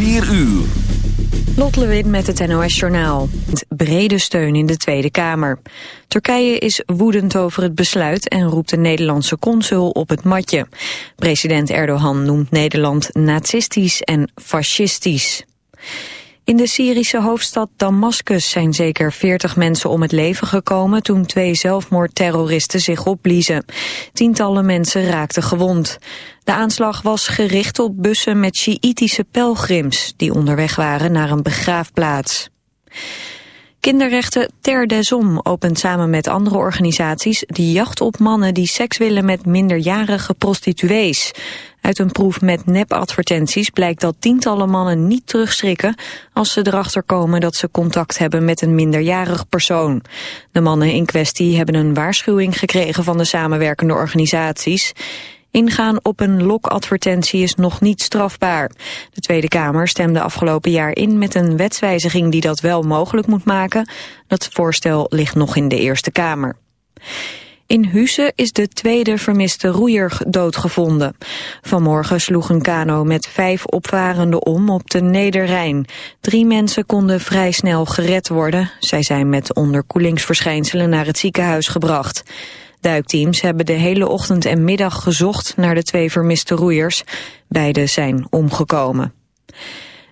4 uur. Lot Lewin met het NOS Journaal. Brede steun in de Tweede Kamer. Turkije is woedend over het besluit en roept de Nederlandse consul op het matje. President Erdogan noemt Nederland nazistisch en fascistisch. In de Syrische hoofdstad Damascus zijn zeker 40 mensen om het leven gekomen toen twee zelfmoordterroristen zich opbliezen. Tientallen mensen raakten gewond. De aanslag was gericht op bussen met Sjiïtische pelgrims die onderweg waren naar een begraafplaats. Kinderrechten Ter Desom opent samen met andere organisaties die jacht op mannen die seks willen met minderjarige prostituees. Uit een proef met nepadvertenties blijkt dat tientallen mannen niet terugschrikken als ze erachter komen dat ze contact hebben met een minderjarig persoon. De mannen in kwestie hebben een waarschuwing gekregen van de samenwerkende organisaties. Ingaan op een lokadvertentie is nog niet strafbaar. De Tweede Kamer stemde afgelopen jaar in met een wetswijziging die dat wel mogelijk moet maken. Dat voorstel ligt nog in de Eerste Kamer. In Husse is de tweede vermiste roeier doodgevonden. Vanmorgen sloeg een kano met vijf opvarenden om op de Nederrijn. Drie mensen konden vrij snel gered worden. Zij zijn met onderkoelingsverschijnselen naar het ziekenhuis gebracht. Duikteams hebben de hele ochtend en middag gezocht naar de twee vermiste roeiers. Beide zijn omgekomen.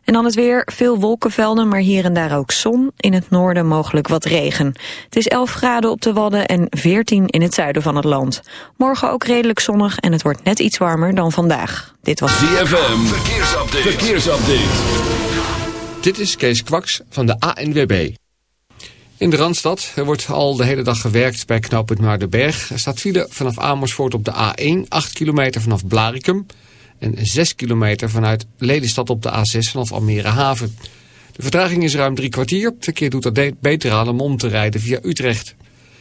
En dan het weer, veel wolkenvelden, maar hier en daar ook zon. In het noorden mogelijk wat regen. Het is 11 graden op de Wadden en 14 in het zuiden van het land. Morgen ook redelijk zonnig en het wordt net iets warmer dan vandaag. Dit was ZFM, verkeersupdate. verkeersupdate. Dit is Kees Kwaks van de ANWB. In de Randstad er wordt al de hele dag gewerkt bij knooppunt Maardenberg. Er staat file vanaf Amersfoort op de A1, 8 kilometer vanaf Blarikum... en 6 kilometer vanuit Lelystad op de A6 vanaf Almere Haven. De vertraging is ruim drie kwartier. Het verkeer doet er beter aan om om te rijden via Utrecht.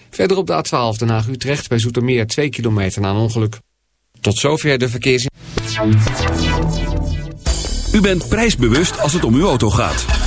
Verder op de A12 Den Haag-Utrecht bij Zoetermeer 2 kilometer na een ongeluk. Tot zover de verkeers... U bent prijsbewust als het om uw auto gaat.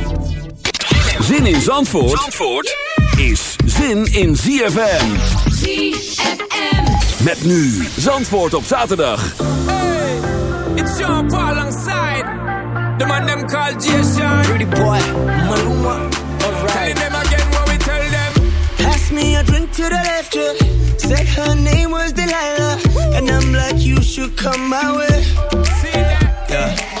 Zin in Zandvoort, Zandvoort is zin in ZFM. ZFM. Met nu Zandvoort op zaterdag. Hey, it's Sean Paul alongside the man them called Jason. Pretty boy, Maluma, Telling alright. them again what we tell them. Pass me a drink to the left, yeah. Said her name was Delilah. And I'm like, you should come my way. See that? Yeah.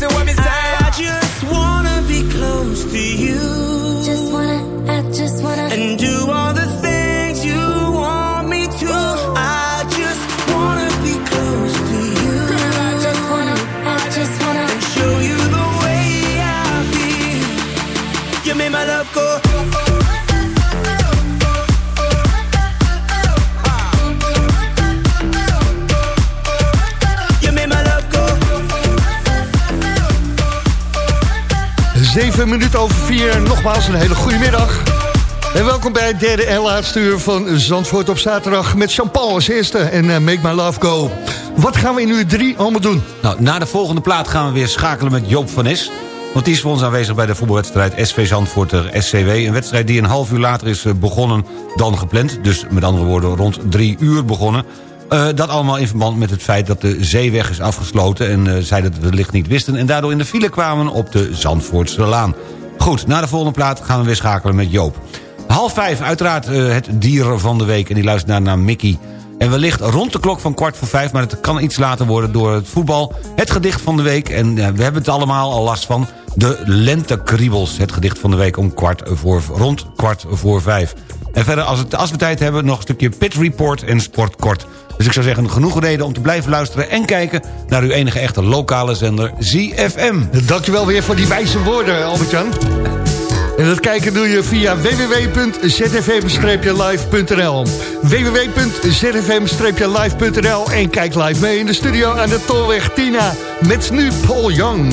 girl. Just listen what me Zeven minuten over vier. Nogmaals een hele goede middag. En welkom bij het derde en laatste uur van Zandvoort op zaterdag... met Jean-Paul als eerste en eh, Make My Love Go. Wat gaan we in uur drie allemaal doen? Nou, na de volgende plaat gaan we weer schakelen met Joop van Nes. Want die is voor ons aanwezig bij de voetbalwedstrijd SV Zandvoort tegen SCW. Een wedstrijd die een half uur later is eh, begonnen dan gepland. Dus met andere woorden rond drie uur begonnen. Eh, dat allemaal in verband met het feit dat de zeeweg is afgesloten... en uh, zij dat wellicht niet wisten... en daardoor in de file kwamen op de Zandvoortse Laan. Goed, na de volgende plaat gaan we weer schakelen met Joop. Half vijf, uiteraard uh, het dier van de week... en die luistert naar, naar Mickey... En wellicht rond de klok van kwart voor vijf... maar het kan iets later worden door het voetbal. Het gedicht van de week, en we hebben het allemaal al last van... de lentekriebels. Het gedicht van de week om kwart voor, rond kwart voor vijf. En verder, als, het, als we tijd hebben, nog een stukje pit report en sportkort. Dus ik zou zeggen, genoeg reden om te blijven luisteren... en kijken naar uw enige echte lokale zender ZFM. Dankjewel weer voor die wijze woorden, Albert-Jan. En dat kijken doe je via www.zfm-live.nl www.zfm-live.nl En kijk live mee in de studio aan de Tolweg Tina... met nu Paul Young.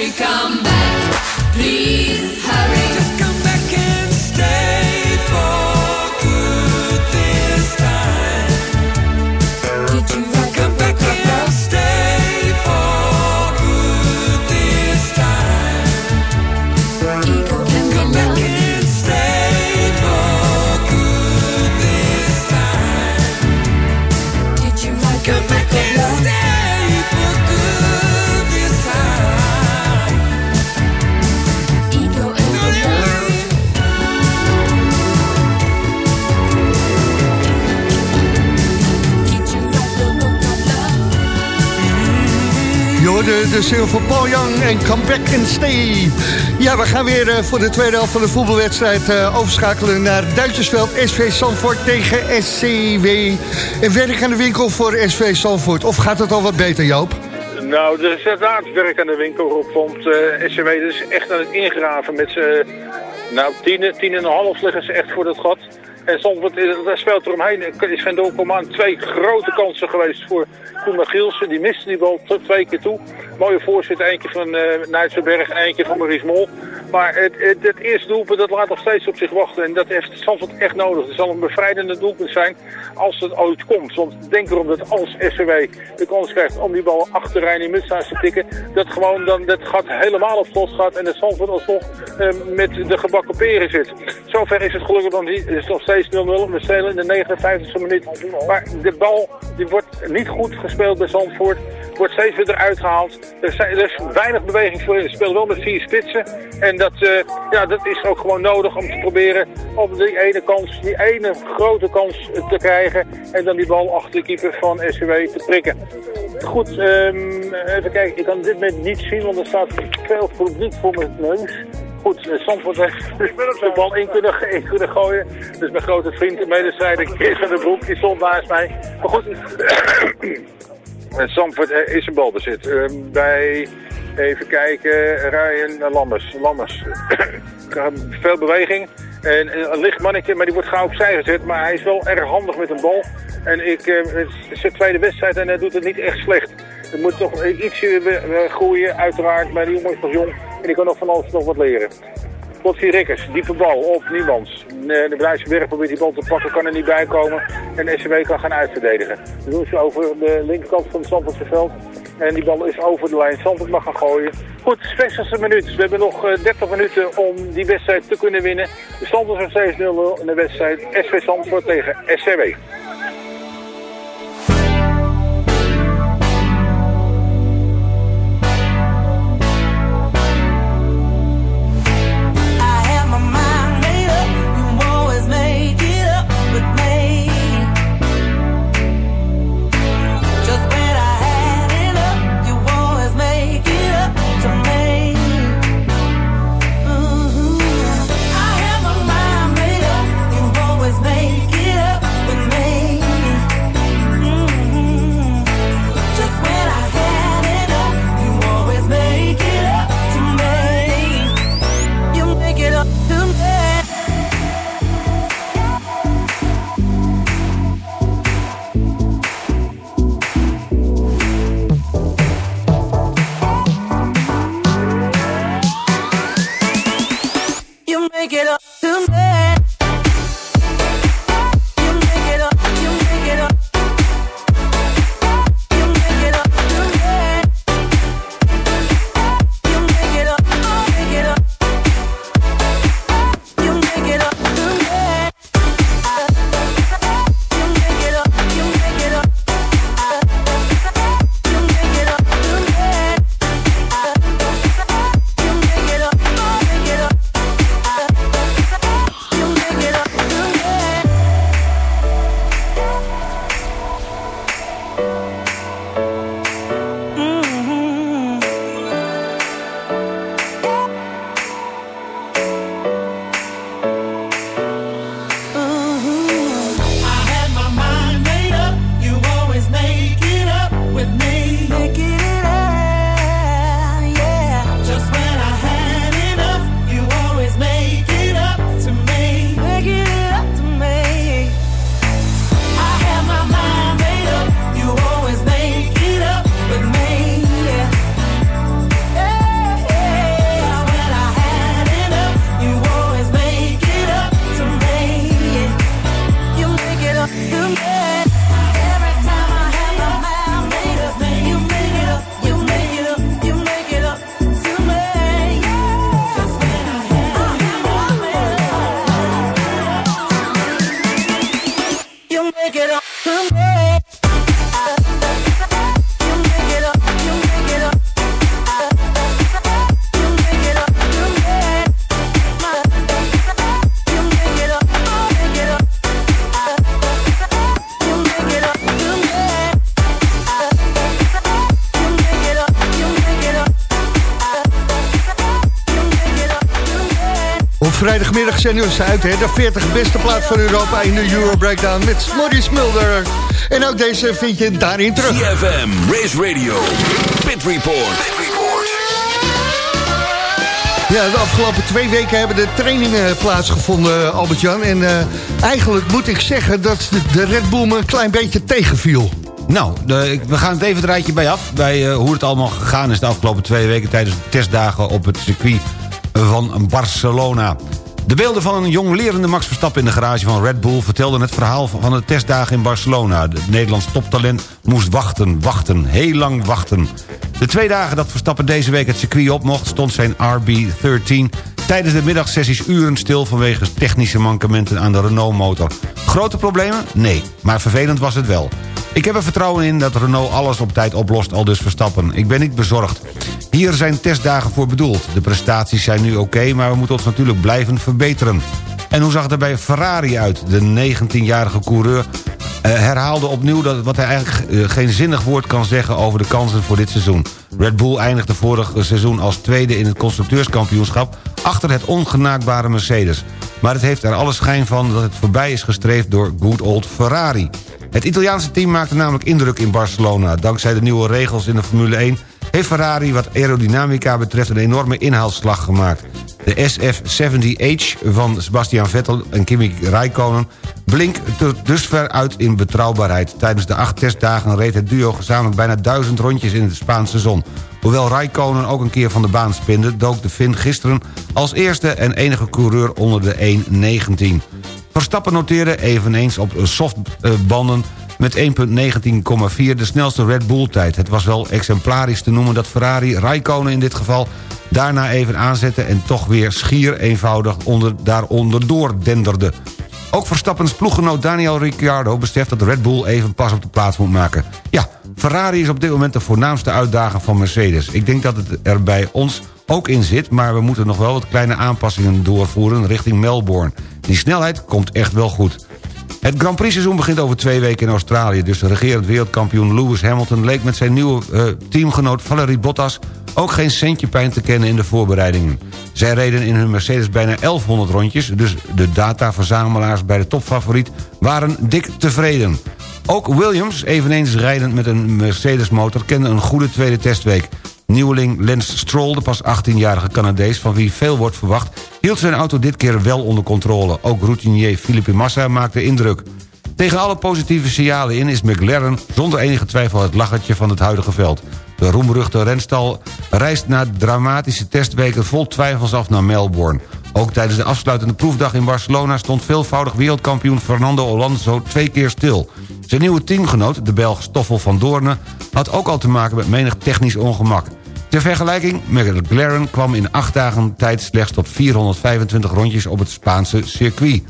you come back? De van Paul Young en Come Back and Stay. Ja, we gaan weer eh, voor de tweede helft van de voetbalwedstrijd eh, overschakelen naar Duitsersveld. SV Zandvoort tegen SCW. En werk aan de winkel voor SV Zandvoort. Of gaat het al wat beter, Joop? Nou, er is inderdaad werk aan de winkel op, want eh SCW is echt aan het ingraven met z'n... Nou, tien, tien en een half liggen ze echt voor dat gat. En eh, daar speelt. Er is geen doelkom aan. Twee grote kansen geweest voor Koen Gielsen. Die miste die bal twee keer toe. Mooie voorzet, eentje van eh Nijtsenberg en eentje van Maurice Mol. Maar het, het, het eerste doelpunt, dat laat nog steeds op zich wachten. En dat heeft Zandvoort echt nodig. Het zal een bevrijdende doelpunt zijn als het ooit komt. Want denk erom dat als SCW de kans krijgt om die bal achterin in Mutsaars te tikken, dat gewoon dan dat gat helemaal op slot gaat en het Zandvoort alsnog eh, met de gebakken peren zit. Zover is het gelukkig niet. Het is nog steeds 0-0. We spelen in de 59e minuut. Maar de bal die wordt niet goed gespeeld bij Zandvoort. Wordt steeds weer eruit gehaald. Er, is weinig beweging voor. Ze spelen wel met vier spitsen. En dat, eh, ja, dat is ook gewoon nodig om te proberen om die ene kans, die ene grote kans te krijgen. En dan die bal achter de keeper van SCW te prikken. Goed, ehm, even kijken. Ik kan dit moment niet zien, want er staat veel publiek voor mijn neus. Goed, eh, Zandvoort heeft de bal in kunnen, in kunnen gooien. Dus mijn grote vriend en medestrijder Chris van der Broek, die stond naast mij. Maar goed, Zandvoort eh, is een balbezit. Ehm, bij, even kijken, Ryan Lammers. Lammers. Veel beweging. En eh, een licht mannetje, maar die wordt gauw opzij gezet. Maar hij is wel erg handig met een bal. En ik, eh, het zijn tweede wedstrijd en hij doet het niet echt slecht. Er moet toch ietsje eh, groeien, uiteraard. Maar die jongen is nog jong en die kan nog van alles nog wat leren. Potsie Rikkers, diepe bal op Niemands. De bedrijfsberg probeert die bal te pakken, kan er niet bij komen. En SCW kan gaan uitverdedigen. Dat doen ze over de linkerkant van het Zandvoortse veld. En die bal is over de lijn. Zandvoort mag gaan gooien. Goed, 60 minuut. We hebben nog eh, 30 minuten om die wedstrijd te kunnen winnen. De stand is nog steeds 0-0 in de wedstrijd SV Zandvoort tegen SCW. quiero ze uit, hè? De 40 beste plaat van Europa in de Euro Breakdown met Smorry Smulder. En ook deze vind je daarin terug. CFM, Race Radio, Pit Report. Ja, de afgelopen twee weken hebben de trainingen plaatsgevonden, Albert-Jan. En eh, eigenlijk moet ik zeggen dat de, Red Bull me een klein beetje tegenviel. Nou, de- we gaan het even het rijtje bij af. Bij eh, hoe het allemaal gegaan is de afgelopen twee weken... tijdens de testdagen op het circuit van Barcelona. De beelden van een jong lerende Max Verstappen in de garage van Red Bull... vertelden het verhaal van de testdagen in Barcelona. Het Nederlands toptalent moest wachten, wachten, heel lang wachten. De twee dagen dat Verstappen deze week het circuit op mocht... stond zijn RB13 tijdens de middagsessies uren stil... vanwege technische mankementen aan de Renault-motor. Grote problemen? Nee, maar vervelend was het wel. Ik heb er vertrouwen in dat Renault alles op tijd oplost, al dus Verstappen. Ik ben niet bezorgd. Hier zijn testdagen voor bedoeld. De prestaties zijn nu oké, maar we moeten ons natuurlijk blijven verbeteren. En hoe zag het er bij Ferrari uit? De 19-jarige coureur eh, herhaalde opnieuw dat, wat hij eigenlijk eh, geen zinnig woord kan zeggen... over de kansen voor dit seizoen. Red Bull eindigde vorig seizoen als tweede in het constructeurskampioenschap... achter het ongenaakbare Mercedes. Maar het heeft er alle schijn van dat het voorbij is gestreefd door good old Ferrari. Het Italiaanse team maakte namelijk indruk in Barcelona. Dankzij de nieuwe regels in de Formule 1 heeft Ferrari wat aerodynamica betreft een enorme inhaalslag gemaakt. De SF70H van Sebastian Vettel en Kimi Räikkönen blinkt dus ver uit in betrouwbaarheid. Tijdens de acht testdagen reed het duo gezamenlijk bijna duizend rondjes in de Spaanse zon. Hoewel Räikkönen ook een keer van de baan spinde... dook de Finn gisteren als eerste en enige coureur onder de 1.19. Verstappen noteerde eveneens op softbanden met 1.19,4 de snelste Red Bull-tijd. Het was wel exemplarisch te noemen dat Ferrari Räikkönen in dit geval... daarna even aanzette en toch weer schier eenvoudig onder, daaronder doordenderde. Ook Verstappens ploeggenoot Daniel Ricciardo beseft dat Red Bull even pas op de plaats moet maken. Ja, Ferrari is op dit moment de voornaamste uitdager van Mercedes. Ik denk dat het er bij ons ook in zit... maar we moeten nog wel wat kleine aanpassingen doorvoeren richting Melbourne. Die snelheid komt echt wel goed. Het Grand Prix seizoen begint over twee weken in Australië... dus de regerend wereldkampioen Lewis Hamilton... leek met zijn nieuwe eh, teamgenoot Valerie Bottas... ook geen centje pijn te kennen in de voorbereidingen. Zij reden in hun Mercedes bijna 1100 rondjes... dus de dataverzamelaars bij de topfavoriet waren dik tevreden. Ook Williams, eveneens rijdend met een Mercedes-motor... kende een goede tweede testweek. Nieuweling Lance Stroll, de pas 18-jarige Canadees... van wie veel wordt verwacht, hield zijn auto dit keer wel onder controle. Ook routinier Felipe Massa maakte indruk. Tegen alle positieve signalen in is McLaren zonder enige twijfel het lachertje van het huidige veld. De roemruchte renstal reist na dramatische testweken vol twijfels af naar Melbourne. Ook tijdens de afsluitende proefdag in Barcelona stond veelvoudig wereldkampioen Fernando Alonso twee keer stil. Zijn nieuwe teamgenoot, de Belg Stoffel van Doorne, had ook al te maken met menig technisch ongemak. Ter vergelijking, McLaren kwam in acht dagen tijd slechts tot 425 rondjes op het Spaanse circuit.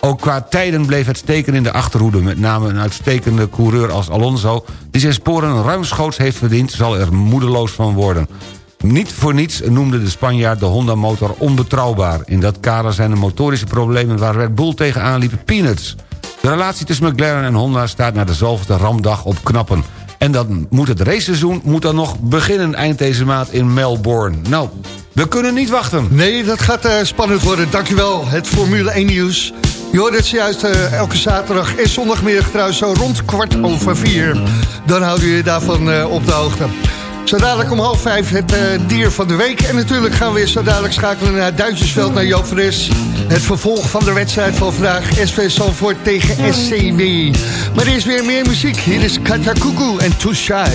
Ook qua tijden bleef het steken in de achterhoede. Met name een uitstekende coureur als Alonso... die zijn sporen ruimschoots heeft verdiend... zal er moedeloos van worden. Niet voor niets noemde de Spanjaard de Honda-motor onbetrouwbaar. In dat kader zijn de motorische problemen waar Red Bull tegenaan liep peanuts. De relatie tussen McLaren en Honda staat na de ramdag op knappen. En dan moet het raceseizoen moet dan nog beginnen eind deze maand in Melbourne. Nou, we kunnen niet wachten. Nee, dat gaat eh, spannend worden. Dankjewel, het Formule 1 nieuws. Je hoort het juist eh, elke zaterdag en zondagmiddag trouwens zo rond kwart over vier. Dan houden we je daarvan eh, op de hoogte. Zo dadelijk om half vijf het eh, dier van de week. En natuurlijk gaan we weer zo dadelijk schakelen naar Duitsersveld, naar Joop Fris. Het vervolg van de wedstrijd van vandaag. SV Zandvoort tegen SCW. Maar er is weer meer muziek. Hier is Katja Kuku en Too Shy.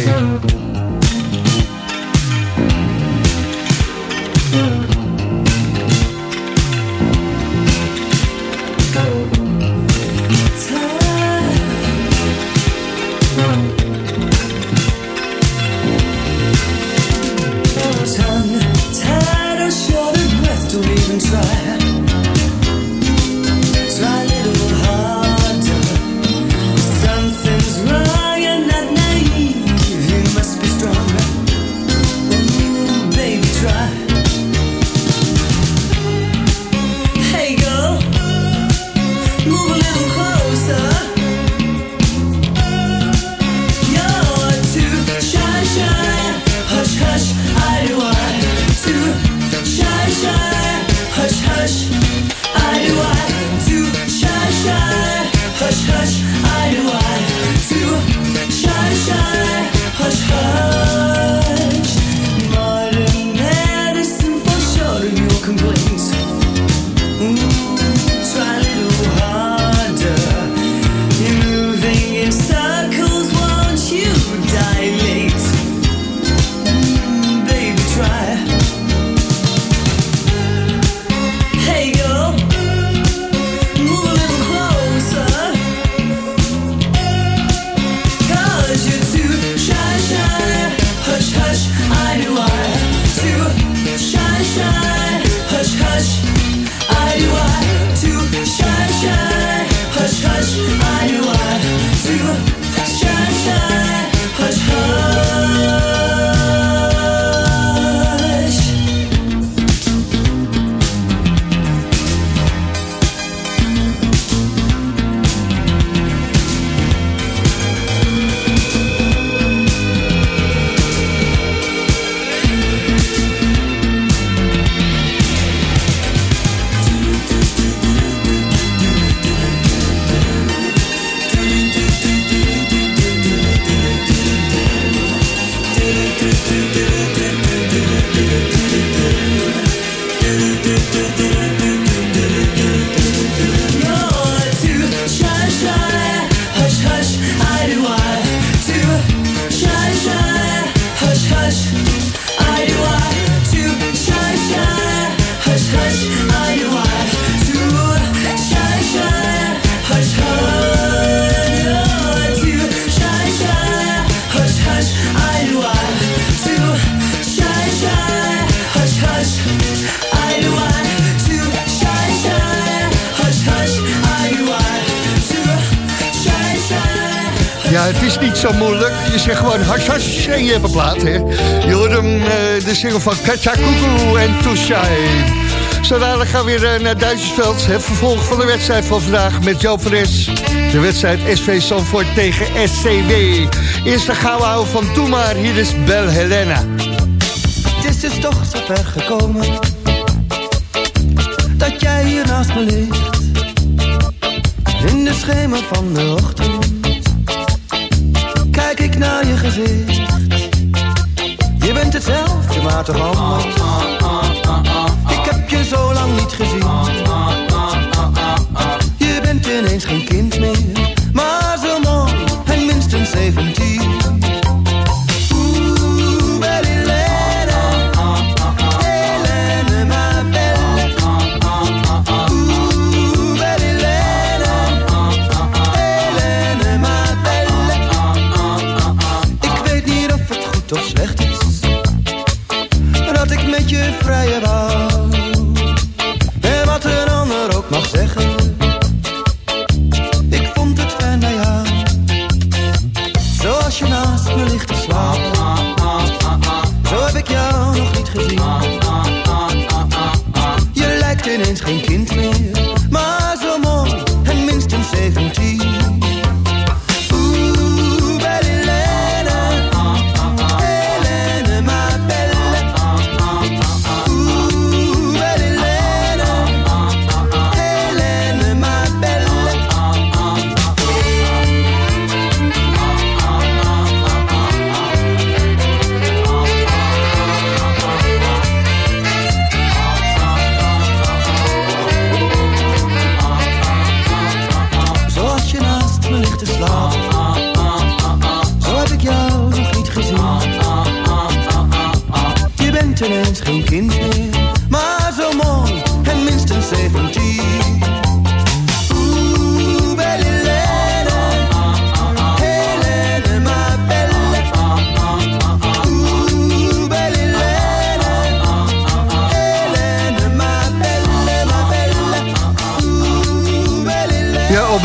Gaan we weer eh, naar Duitsersveld. Het vervolg van de wedstrijd van vandaag met Joop van Es. De wedstrijd SV Zandvoort tegen SCW. Eerst de gouden ouwe van Doe maar. Hier is Bel Helena. Het is dus toch zover gekomen Dat jij hier naast me ligt In de schemer van de ochtend Kijk ik naar je gezicht Je bent hetzelfde, maar toch anders je zo lang niet gezien Je bent ineens geen kind meer Maar zo mooi en minstens 17 Oeh, belle Helene, Helene, ma belle. Oeh, belle Helene, Helene, ma belle. Ik weet niet of het goed of slecht is dat ik met je vrij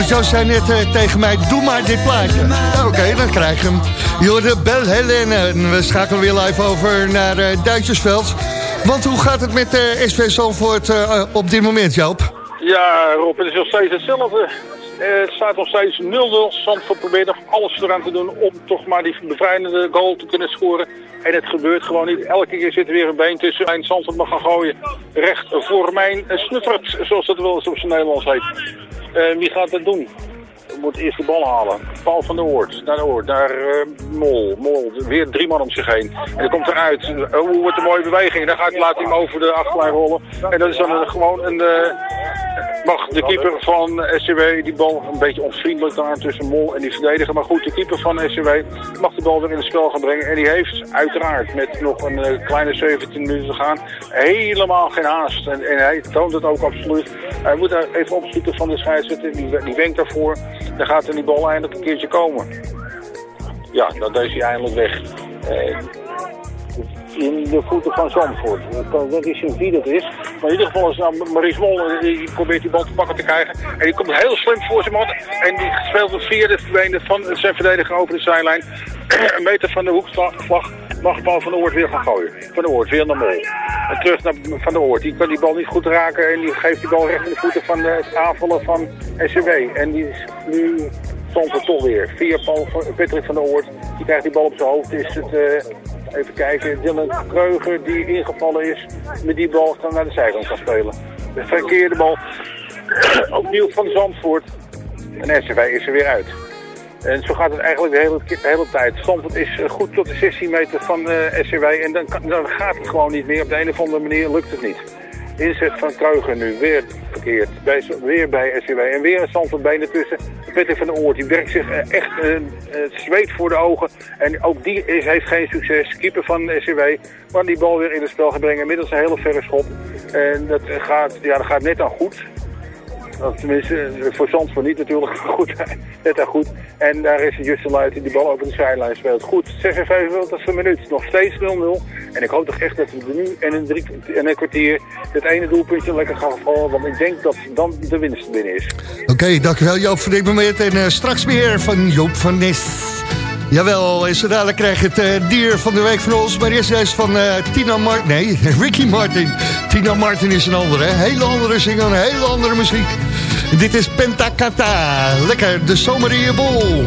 Albert-Jan net eh, tegen mij, doe maar dit plaatje. Oké, dan krijg je hem. Je hoorde Bel Helene. En we schakelen weer live over naar eh, Duitsersveld. Want hoe gaat het met eh SV Zandvoort op dit moment, Joop? Ja, Rob, het is nog steeds hetzelfde. Het staat nog steeds 0-0. Zandvoort probeert nog alles eraan te doen om toch maar die bevrijdende goal te kunnen scoren. En het gebeurt gewoon niet. Elke keer zit er weer een been tussen. En Zandvoort mag gaan gooien. Recht voor mijn snuffert, zoals dat wel eens op zijn Nederlands heet. Eh, wie gaat dat doen? Moet eerst de bal halen. Paul van der Oort. Naar de Oort. Naar eh, Mol. Mol. Weer drie man om zich heen. En dan komt eruit. Oh, wat een mooie beweging. Dan gaat, laat hij hem over de achterlijn rollen. En dat is dan gewoon een... eh, mag de keeper van SCW die bal een beetje onvriendelijk daar tussen Mol en die verdediger. Maar goed, de keeper van SCW mag de bal weer in het spel gaan brengen. En die heeft uiteraard met nog een eh, kleine 17 minuten te gaan helemaal geen haast. En, en hij toont het ook absoluut. Hij moet daar even opzoeken van de scheidsrechter. Die, die wenkt daarvoor. Dan gaat er die bal eindelijk een keertje komen. Ja, dan is hij eindelijk weg. Eh, in de voeten van Zandvoort. Ik kan net niet wie dat is. Maar in ieder geval is nou Maurice Mol, die probeert die bal te pakken te krijgen. En die komt heel slim voor zijn man. En die speelt het vierde benen van zijn verdediger over de zijlijn. een meter van de hoekvlag mag Paul van der Oort weer gaan gooien. Van der Oort weer naar Mol. En terug naar Van der Oort. Die kan die bal niet goed raken en die geeft die bal recht in de voeten van de het aanvallen van SCW. En die is nu stond er toch weer. Via Paul van, Patrick van der Oort. Die krijgt die bal op zijn hoofd. Is het, eh, even kijken, Dylan Kreuger die ingevallen is. Met die bal kan naar de zijkant kan spelen. De verkeerde bal. Opnieuw van Zandvoort. En SCW is er weer uit. En zo gaat het eigenlijk de hele, de hele tijd. Zandvoort is eh, goed tot de 16 meter van eh SCW. En dan, gaat het gewoon niet meer. Op de een of andere manier lukt het niet. Inzet van Kreuger nu weer verkeerd. Weer bij SCW. En weer een Zandvoort benen tussen. Petter van der Oort. Die werkt zich eh, echt eh, het zweet voor de ogen. En ook die is, heeft geen succes. Keeper van SCW. Maar die bal weer in het spel gaat brengen. Middels een hele verre schop. En dat gaat, ja, dat gaat net aan goed. Tenminste, voor Zandvoort niet natuurlijk, goed, net aan goed. En daar is Justin Luit die die bal over de zijlijn speelt. Goed, 56 minuut, nog steeds 0-0. En ik hoop toch echt dat we nu en een, drie, en een kwartier het ene doelpuntje lekker gaan vallen. Want ik denk dat dan de winst binnen is. Oké, dankjewel Joop voor dit moment. En straks meer van Joop van Nes. Jawel, zo dadelijk krijg je het eh, dier van de week van ons. Maar eerst deze van eh, Tina Martin. Nee, Ricky Martin. Tina Martin is een andere, hè? hele andere zinger, een hele andere muziek. Dit is Pentacata. Lekker, de zomer in je bol.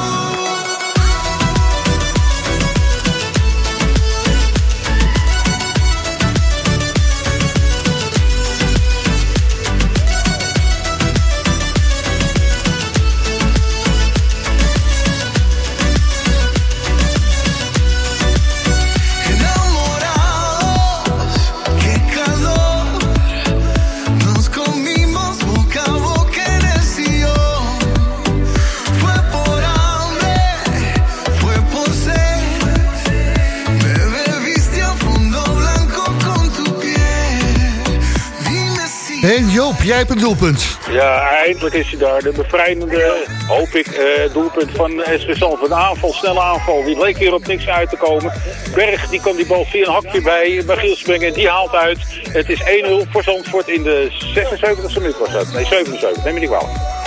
Joop, jij hebt een doelpunt. Ja, eindelijk is hij daar. De bevrijdende, hoop ik, eh, doelpunt van SV Zandvoort. Een aanval, snelle aanval. Die leek weer op niks uit te komen. Berg die kan die bal via een hakje bij, bij Giels brengen. En die haalt uit. Het is 1-0 voor Zandvoort in de 76e minuut was dat. Nee, 77. Neem me niet kwalijk.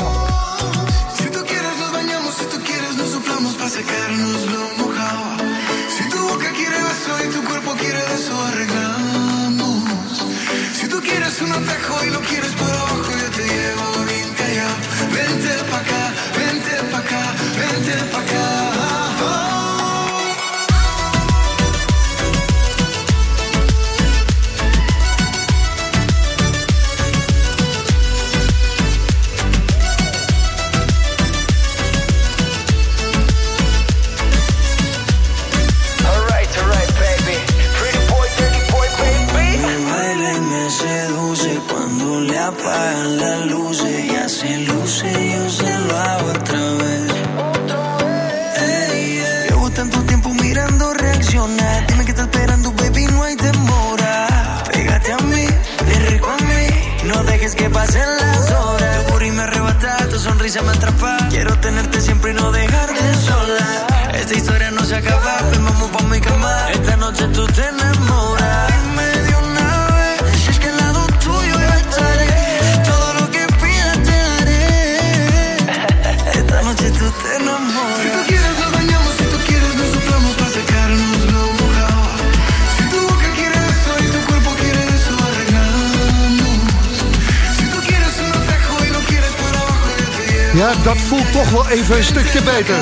Ja, dat voelt toch wel even een stukje beter.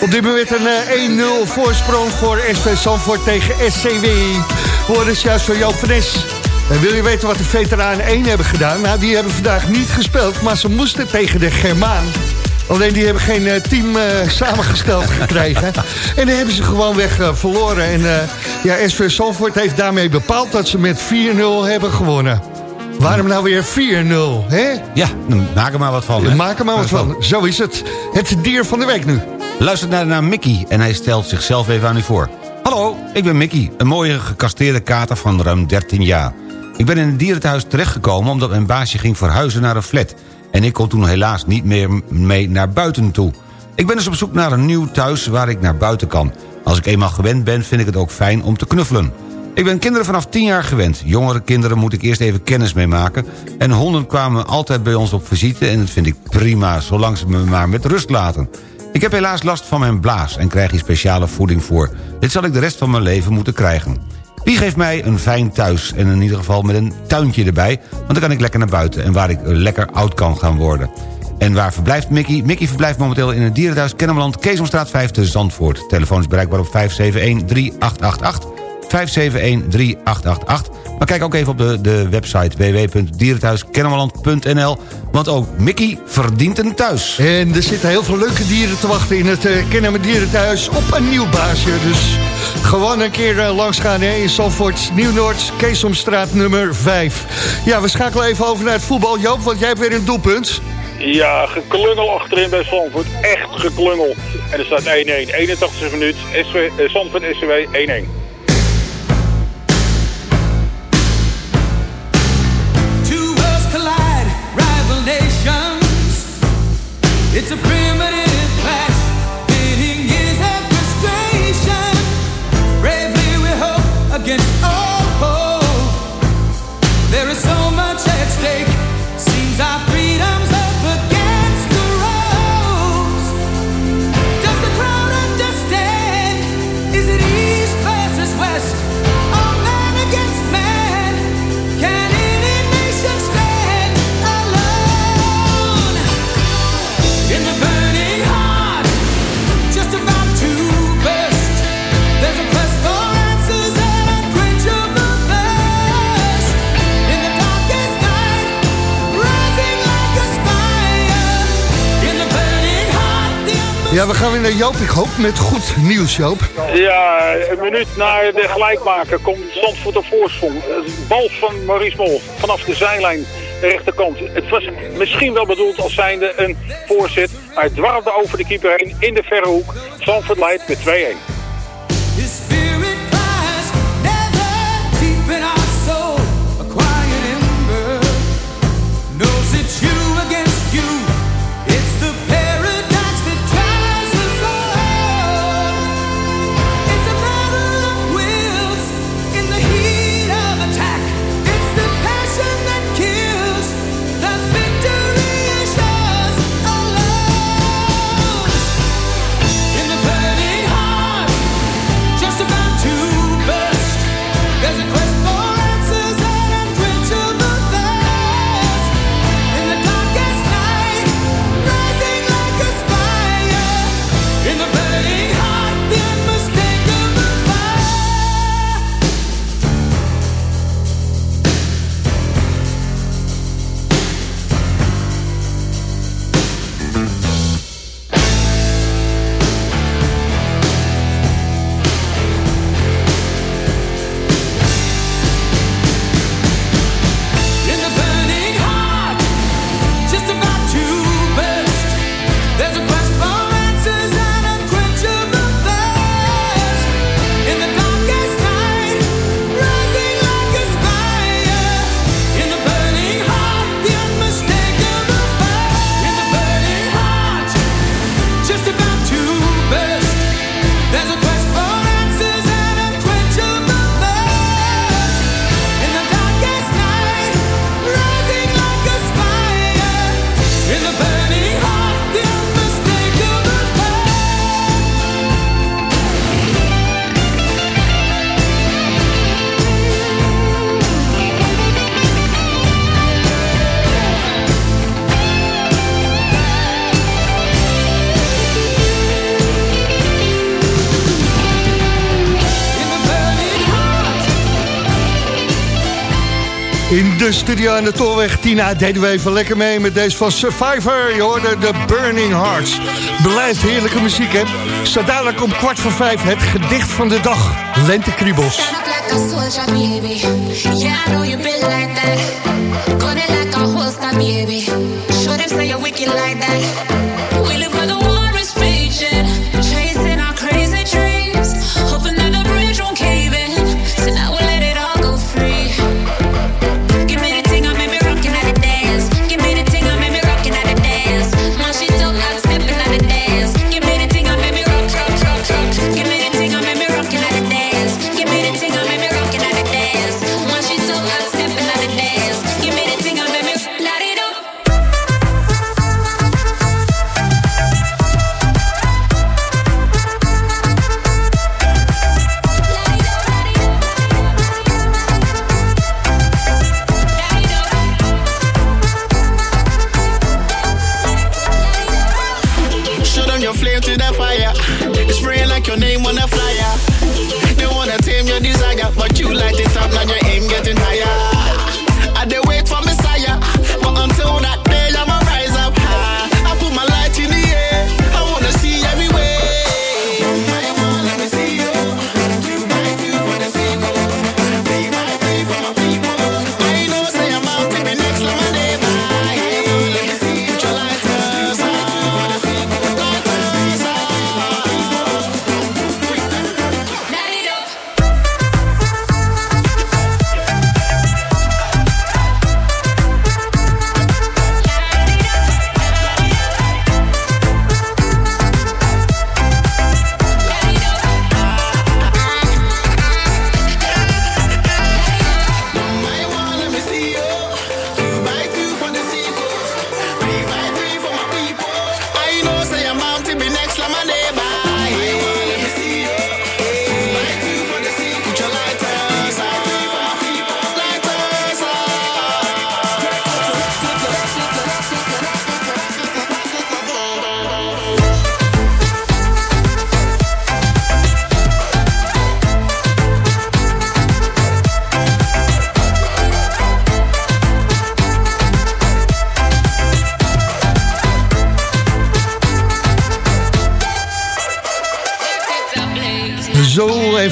Op dit moment een eh, 1-0 voorsprong voor SV Zandvoort tegen SCW. Horen het juist van Joop van Nes. En wil je weten wat de veteranen 1 hebben gedaan? Nou, die hebben vandaag niet gespeeld, maar ze moesten tegen de Germaan. Alleen die hebben geen eh, team eh, samengesteld gekregen. en dan hebben ze gewoon weg eh, verloren. En eh, ja, SV Zandvoort heeft daarmee bepaald dat ze met 4-0 hebben gewonnen. Waarom nou weer 4-0, hè? Ja, maak er maar wat van. hè? Maak er maar wat van. Zo is het. Het dier van de week nu. Luister naar, Mickey en hij stelt zichzelf even aan u voor. Hallo, ik ben Mickey, een mooie gekasteerde kater van ruim 13 jaar. Ik ben in het dierenthuis terechtgekomen omdat mijn baasje ging verhuizen naar een flat. En ik kon toen helaas niet meer mee naar buiten toe. Ik ben dus op zoek naar een nieuw thuis waar ik naar buiten kan. Als ik eenmaal gewend ben, vind ik het ook fijn om te knuffelen. Ik ben kinderen vanaf 10 jaar gewend. Jongere kinderen moet ik eerst even kennis mee maken. En honden kwamen altijd bij ons op visite en dat vind ik prima... zolang ze me maar met rust laten. Ik heb helaas last van mijn blaas en krijg hier speciale voeding voor. Dit zal ik de rest van mijn leven moeten krijgen. Wie geeft mij een fijn thuis en in ieder geval met een tuintje erbij... want dan kan ik lekker naar buiten en waar ik lekker oud kan gaan worden. En waar verblijft Mickey? Mickey verblijft momenteel in het dierenhuis Kennemerland... Keesomstraat 5 te Zandvoort. Telefoon is bereikbaar op 571-3888. Maar kijk ook even op de, de website www.dierenthuiskennemerland.nl... want ook Mickey verdient een thuis. En er zitten heel veel leuke dieren te wachten in het uh, Kennemer Dierenthuis... op een nieuw baasje. Dus gewoon een keer uh, langs gaan hè, in Zandvoort, Nieuw-Noord... Keesomstraat nummer 5. Ja, we schakelen even over naar het voetbal. Joop, want jij hebt weer een doelpunt. Ja, geklungel achterin bij Zandvoort. Echt geklungel. En er staat 1-1. 81 minuut. SV, SCW 1-1. It's a big Ja, we gaan weer naar Joop, ik hoop, met goed nieuws, Joop. Ja, een minuut na de gelijkmaker komt Zandvoort op voorsprong. Bal van Maurice Mol vanaf de zijlijn, de rechterkant. Het was misschien wel bedoeld als zijnde een voorzet. Hij dwarrelde over de keeper heen in de verre hoek. Zandvoort leidt met 2-1. studio aan de Tolweg. Tina deden we even lekker mee met deze van Survivor. Je hoorde de Burning Hearts. Blijft heerlijke muziek, hè? Zo dadelijk om kwart voor vijf het gedicht van de dag. Lente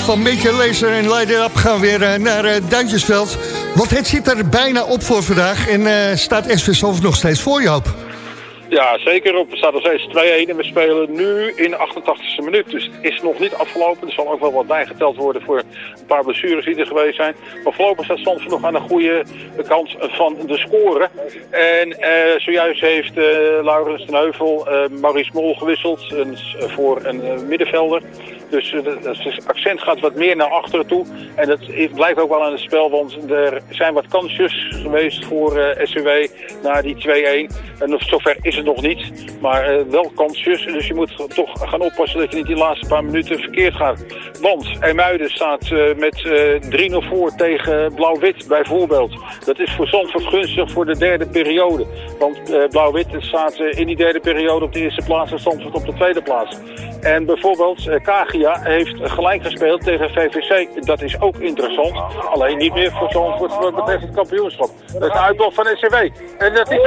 van Mickey Laser en Light Up gaan we weer eh, naar eh, Duintjesveld. Want het zit er bijna op voor vandaag. En eh, staat SV Zalvoort nog steeds voor, Joop? Ja, zeker op. Staat nog steeds 2-1 en we spelen nu in de 88e minuut. Dus het is nog niet afgelopen. Er zal ook wel wat bijgeteld worden voor een paar blessures die er geweest zijn. Maar voorlopig staat Zandvoort nog aan de goede kant van de score. En eh, zojuist heeft eh Laurens ten Heuvel eh, Maurice Mol gewisseld voor een middenvelder. Dus eh, het accent gaat wat meer naar achteren toe. En dat blijft ook wel aan het spel, want er zijn wat kansjes geweest voor eh SCW na die 2-1. En zover is het nog niet, maar eh, wel kansjes. Dus je moet toch gaan oppassen dat je niet die laatste paar minuten verkeerd gaat. Want IJmuiden staat eh, met eh 3-0 voor tegen Blauw-Wit bijvoorbeeld. Dat is voor Zandvoort gunstig voor de derde periode. Want eh, Blauw-Wit staat eh, in die derde periode op de eerste plaats en Zandvoort op de tweede plaats. En bijvoorbeeld eh, Kagia heeft gelijk gespeeld tegen VVC. Dat is ook interessant. Alleen niet meer voor Zandvoort wat betreft het kampioenschap. Dat is de van SCW. En dat is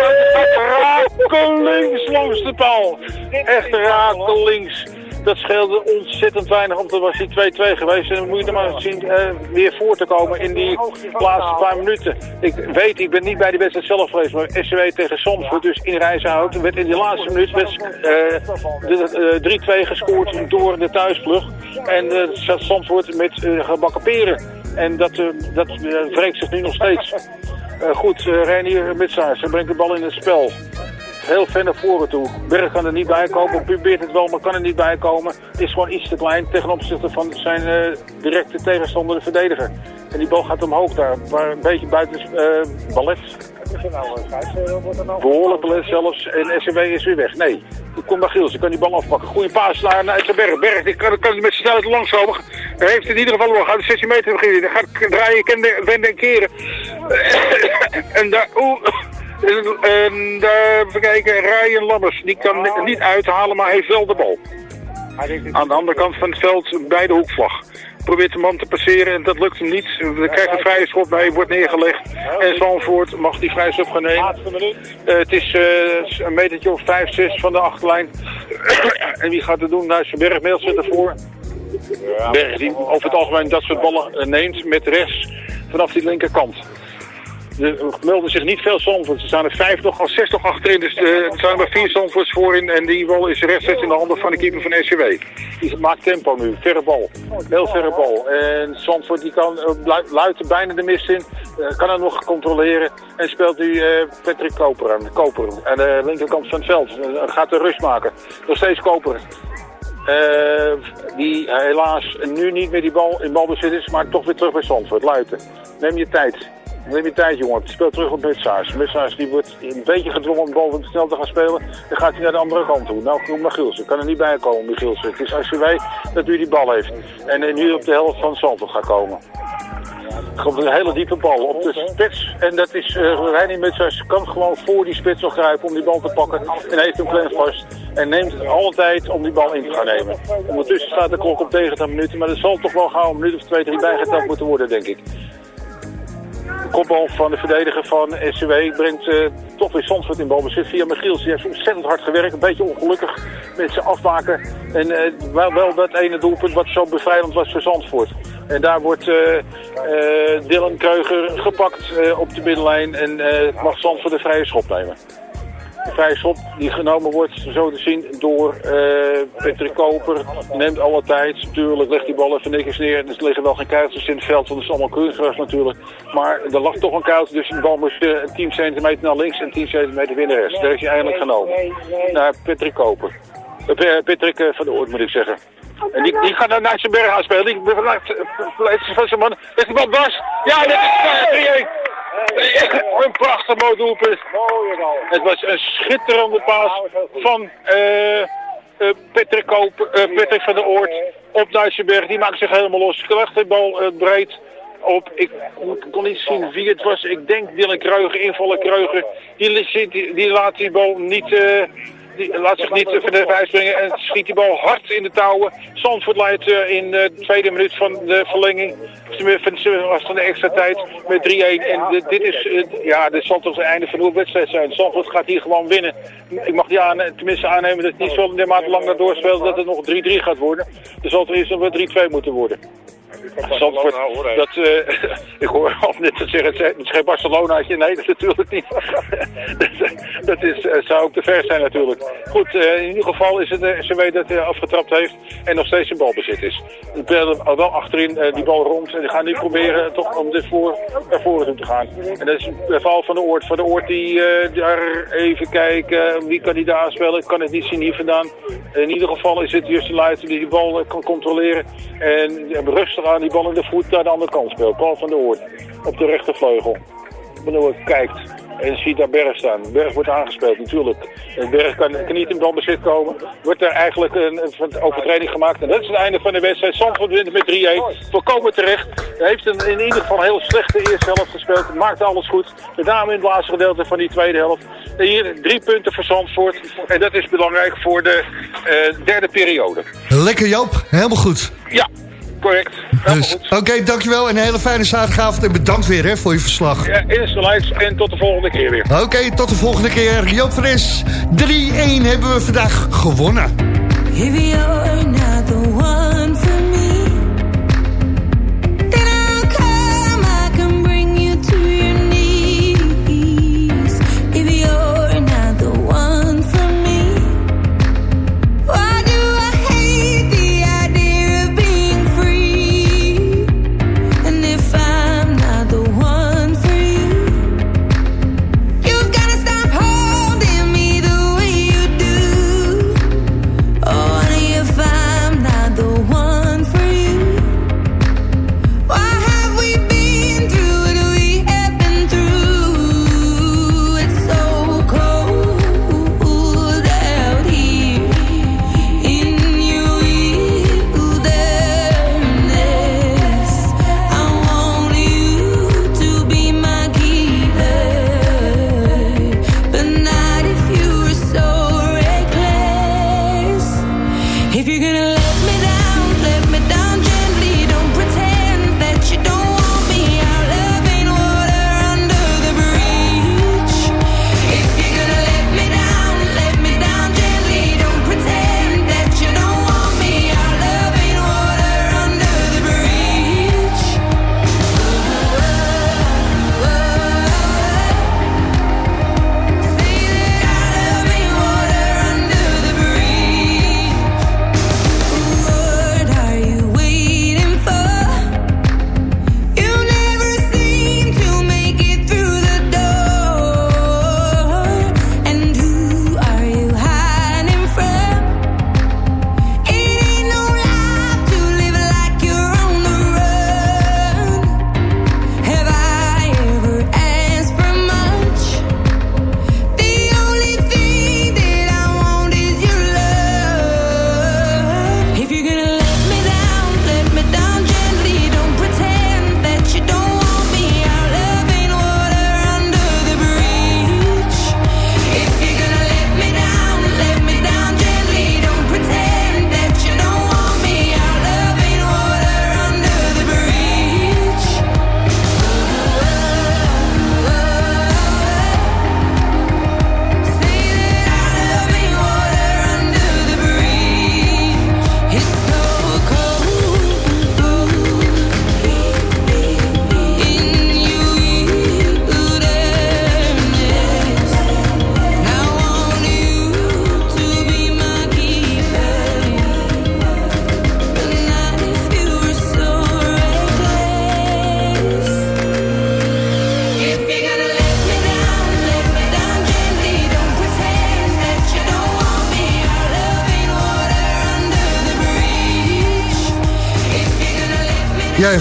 rakelings langs de paal. Echt rakelings. Dat scheelde ontzettend weinig, want dat was die 2-2 geweest. En dan moet je er maar zien eh, weer voor te komen in die laatste paar minuten. Ik weet, ik ben niet bij de wedstrijd zelf geweest, maar SCW tegen Zandvoort, dus in Rijzenhout, werd in die laatste minuut werd, eh, de, eh, 3-2 gescoord door de thuisploeg. En eh zat met eh, gebakken peren. En dat, eh, dat eh, wreekt zich nu nog steeds. Eh, goed, uh, Reinier Mitsaars, brengt de bal in het spel. Heel ver naar voren toe. Berg kan er niet bij komen. Probeert het wel, maar kan er niet bij komen. Is gewoon iets te klein ten van zijn eh, directe tegenstander, de verdediger. En die bal gaat omhoog daar. Maar een beetje buiten eh ballet. Behoorlijk ballet zelfs. En SCW is weer weg. Nee. Dan komt Giels. kan die bal afpakken. Goeie paas naar, Berg. Berg die kan, kan met snelheid langskomen. Hij heeft in ieder geval nog. Gaat de 16 meter beginnen. Dan gaat draaien, kende, wenden en keren. en daar... Oeh. En, en daar, even kijken, Ryan Lammers, die kan niet uithalen, maar heeft wel de bal. Aan de andere kant van het veld, bij de hoekvlag. Probeert de man te passeren en dat lukt hem niet. We krijgen een vrije schop bij, wordt neergelegd. En Zandvoort mag die vrije schop gaan nemen. Eh, het is eh, een metertje of 5, 6 van de achterlijn. en wie gaat het doen? Nou, zijn Berg zit ervoor. Berg die over het algemeen dat soort ballen eh, neemt met rechts vanaf die linkerkant. Er melden zich niet veel Zandvoorts. Er staan er vijf nog, al zes nog achterin. Dus eh, er zijn er maar vier Zandvoorts voorin. En die bal is rechtstreeks in de handen van de keeper van SCW. Die maakt tempo nu. Verre bal. Heel verre bal. En Zandvoort die kan, uh, luidt bijna de mist in. Uh, kan het nog controleren. En speelt nu Patrick Koper aan. Aan de linkerkant van het veld. Gaat de rust maken. Nog steeds Koper. Die helaas nu niet meer die bal in balbezit is, maar toch weer terug bij Zandvoort. Luiten. Neem je tijd. Neem je tijd, jongen. Speel terug op Mutsaars. Mutsaars die wordt een beetje gedwongen om boven snel te gaan spelen. Dan gaat hij naar de andere kant toe. Nou, kom naar Gilsen. Kan er niet bij komen, bij Gilsen. Het is als je weet dat u die bal heeft. En nu op de helft van Zandvoort gaat komen. Gewoon een hele diepe bal op de spits. En dat is uh, Reinier Mutsers kan gewoon voor die spits nog grijpen om die bal te pakken. En heeft hem klem vast. En neemt alle tijd om die bal in te gaan nemen. Ondertussen staat de klok op tegen 10 minuten. Maar er zal toch wel gauw een minuut of twee, drie bijgeteld moeten worden, denk ik. Kopbal van de verdediger van SCW brengt eh, toch weer Zandvoort in balbezit via Michiels. Die heeft ontzettend hard gewerkt, een beetje ongelukkig met zijn afmaken. En eh, wel, wel dat ene doelpunt wat zo bevrijdend was voor Zandvoort. En daar wordt eh, Dylan Kreuger gepakt op de middenlijn en mag Zandvoort de vrije schop nemen. De vrije schop die genomen wordt, zo te zien, door eh Patrick Koper. Neemt alle tijd. Natuurlijk legt die bal even netjes neer. Er liggen wel geen kuiltjes in het veld, want het is allemaal kunstgras natuurlijk. Maar er lag toch een kuiltje, dus de bal moest eh, 10 centimeter naar links en 10 centimeter weer naar rechts. Daar is hij eindelijk genomen. Naar Patrick Koper. Eh, Patrick eh, van de Oort moet ik zeggen. En die, die gaat naar Nijtsenberg aanspelen. Die verlaat van zijn man. Is de bal Bas? Ja, dit is 3-1. Een prachtig mooi doelpunt. Het was een schitterende paas van eh, Patrick, Koop, Patrick van der Oort op Nijtsenberg. Die maakt zich helemaal los. Legt de bal breed op. Ik kon niet zien wie het was. Ik denk Dylan Kreuger, invallen Kreuger. Die, die, die laat die bal niet... laat zich niet uh, verder uitspringen en schiet die bal hard in de touwen. Zandvoort leidt eh, in de tweede minuut van de verlenging, van, van de extra tijd, met 3-1. En dit- is, eh, ja, dit zal toch het einde van de wedstrijd zijn. Zandvoort gaat hier gewoon winnen. Ik mag die aan, tenminste aannemen dat het niet zo naarmate lang dat doorspeelt dat het nog 3-3 gaat worden. Er zal er eerst nog wel 3-2 moeten worden. Zandvoort, dat, eh, ik hoor al net te zeggen, het is- geen Barcelonaatje. Nee, dat is natuurlijk niet. dat, dat is, eh, zou ook te ver zijn natuurlijk. Goed, eh, in ieder geval is het uh, SCW dat hij afgetrapt heeft en nog steeds in balbezit is. Ben er wel achterin eh, die bal rond en die gaan nu proberen toch om dit voor, naar voren toe te gaan. En dat is een val van de Oort. Van de Oort die eh, daar even kijken, wie kan die daar aanspelen? Ik kan het niet zien hier vandaan. In ieder geval is het Justin Luiten die die bal eh, kan controleren en eh, rustig aan die bal in de voet naar de andere kant speelt. Paul van der Oort op de rechtervleugel. Oort kijkt en ziet daar Berg staan. Berg wordt aangespeeld natuurlijk. En Berg kan, kan niet in balbezit komen. Wordt er eigenlijk een, een overtreding gemaakt. En dat is het einde van de wedstrijd. Zandvoort wint met 3-1. Volkomen terecht. Hij heeft een, in ieder geval een heel slechte eerste helft gespeeld. Maakt alles goed. Met name in het laatste gedeelte van die tweede helft. En hier drie punten voor Zandvoort. En dat is belangrijk voor de eh, derde periode. Lekker Joop, helemaal goed. Ja, correct. Dus, Oké, dankjewel en een hele fijne zaterdagavond. En bedankt weer hè, voor je verslag. Ja, insgelijks en tot de volgende keer weer. Oké, tot de volgende keer. Joop Fris, 3-1 hebben we vandaag gewonnen.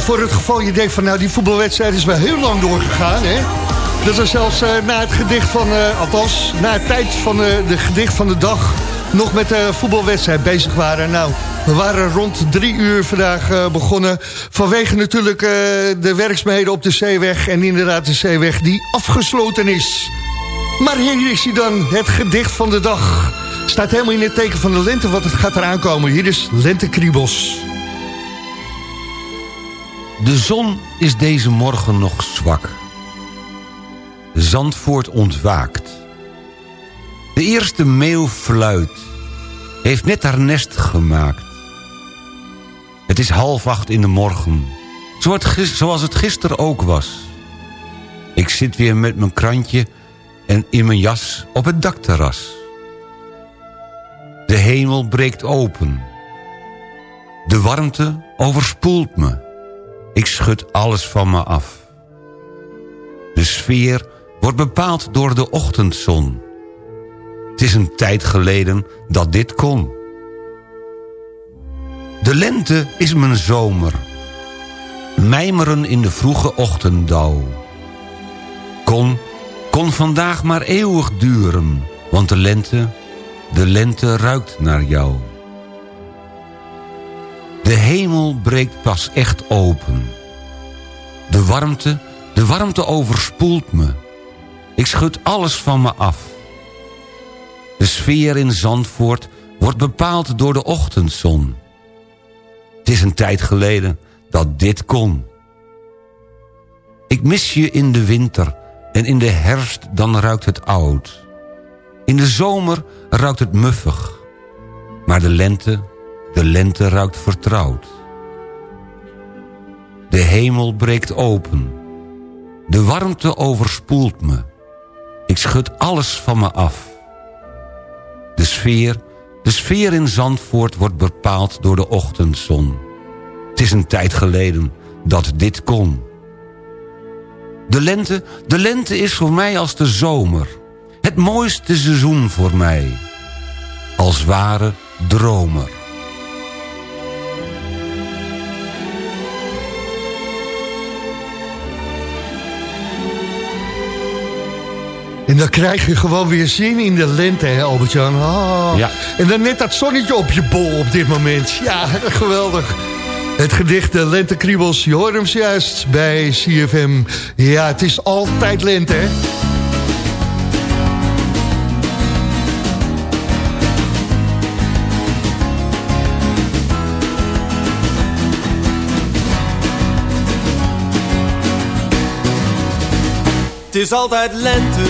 Voor het geval je denkt van nou die voetbalwedstrijd is wel heel lang doorgegaan. Hè? Dat we zelfs eh, na het gedicht van, eh, althans na het tijd van eh, de gedicht van de dag nog met de voetbalwedstrijd bezig waren. Nou, we waren rond drie uur vandaag begonnen. Vanwege natuurlijk de werkzaamheden op de zeeweg. En inderdaad de zeeweg die afgesloten is. Maar hier is hij dan, het gedicht van de dag. Staat helemaal in het teken van de lente, wat het gaat eraan komen. Hier is Lentekriebels. De zon is deze morgen nog zwak. Zandvoort ontwaakt. De eerste meeuw fluit. Heeft net haar nest gemaakt. Het is half acht in de morgen. Zoals het gisteren ook was. Ik zit weer met mijn krantje en in mijn jas op het dakterras. De hemel breekt open. De warmte overspoelt me. Ik schud alles van me af. De sfeer wordt bepaald door de ochtendzon. Het is een tijd geleden dat dit kon. De lente is mijn zomer. Mijmeren in de vroege ochtenddauw. Kon, kon vandaag maar eeuwig duren. Want de lente, de lente ruikt naar jou. De hemel breekt pas echt open. De warmte, de warmte overspoelt me. Ik schud alles van me af. De sfeer in Zandvoort wordt bepaald door de ochtendzon. Het is een tijd geleden dat dit kon. Ik mis je in de winter en in de herfst dan ruikt het oud. In de zomer ruikt het muffig. Maar de lente, de lente ruikt vertrouwd. De hemel breekt open. De warmte overspoelt me. Ik schud alles van me af. De sfeer, de sfeer in Zandvoort wordt bepaald door de ochtendzon. Het is een tijd geleden dat dit kon. De lente, de lente is voor mij als de zomer. Het mooiste seizoen voor mij. Als ware dromer. Dan krijg je gewoon weer zin in de lente, hè Albert-Jan? Ah. Ja. En dan net dat zonnetje op je bol op dit moment. Ja, geweldig. Het gedicht De Lentekriebels, je hoort hem juist bij CFM. Ja, het is altijd lente, hè? Het is altijd lente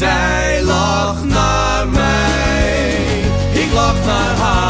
Zij lacht naar mij, ik lach naar haar.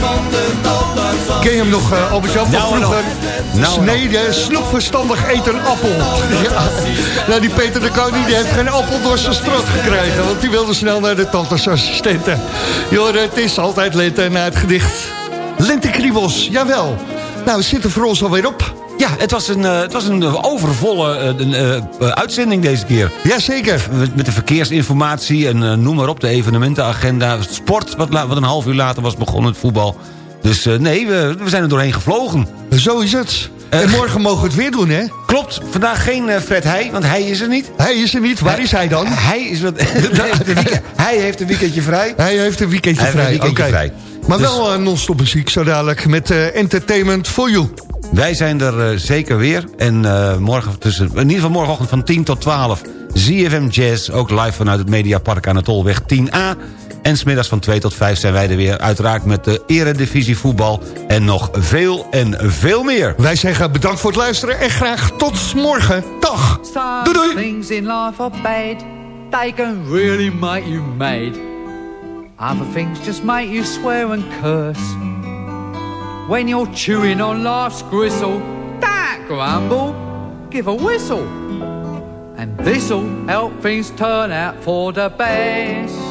Ken je hem nog, uh, Albert-Jan, van Nou vroeger? nog. Nou en Sneden, snoepverstandig eet een appel. Ja. Nou, die Peter de Koning die heeft geen appel door zijn strot gekregen... want die wilde snel naar de tandartsassistenten. Joh, het is altijd lente na het gedicht. Lentekriebels, jawel. Nou, we zitten voor ons alweer op. Ja, het was een, eh, het was een overvolle een, eh, uitzending deze keer. Jazeker. Met, met de verkeersinformatie en noem maar op, de evenementenagenda. Sport, wat, wat een half uur later was begonnen, het voetbal. Dus eh, nee, we, we zijn er doorheen gevlogen. Zo is het. En morgen mogen we het weer doen, hè? Klopt, vandaag geen eh, Fred Heij, want hij is er niet. Hij is er niet. Waar is hij dan? Hij, is wat, hij, heeft een weekendje vrij. Hij heeft een weekendje Hij vrij. een weekendje oké. vrij. Maar Dus- wel uh, non-stop muziek zo dadelijk met eh, Entertainment for You. Wij zijn er eh, zeker weer. En eh, morgen tussen, in ieder geval morgenochtend van 10 tot 12... ZFM Jazz, ook live vanuit het Mediapark aan de Tolweg 10A. En smiddags van 2 tot 5 zijn wij er weer. Uiteraard met de eredivisie voetbal. En nog veel en veel meer. Wij zeggen bedankt voor het luisteren en graag tot morgen. Dag. Some things in life are bad. They can really make you mad. Other things just make you swear and curse. When you're chewing on life's gristle, don't grumble, give a whistle. And this'll help things turn out for the best.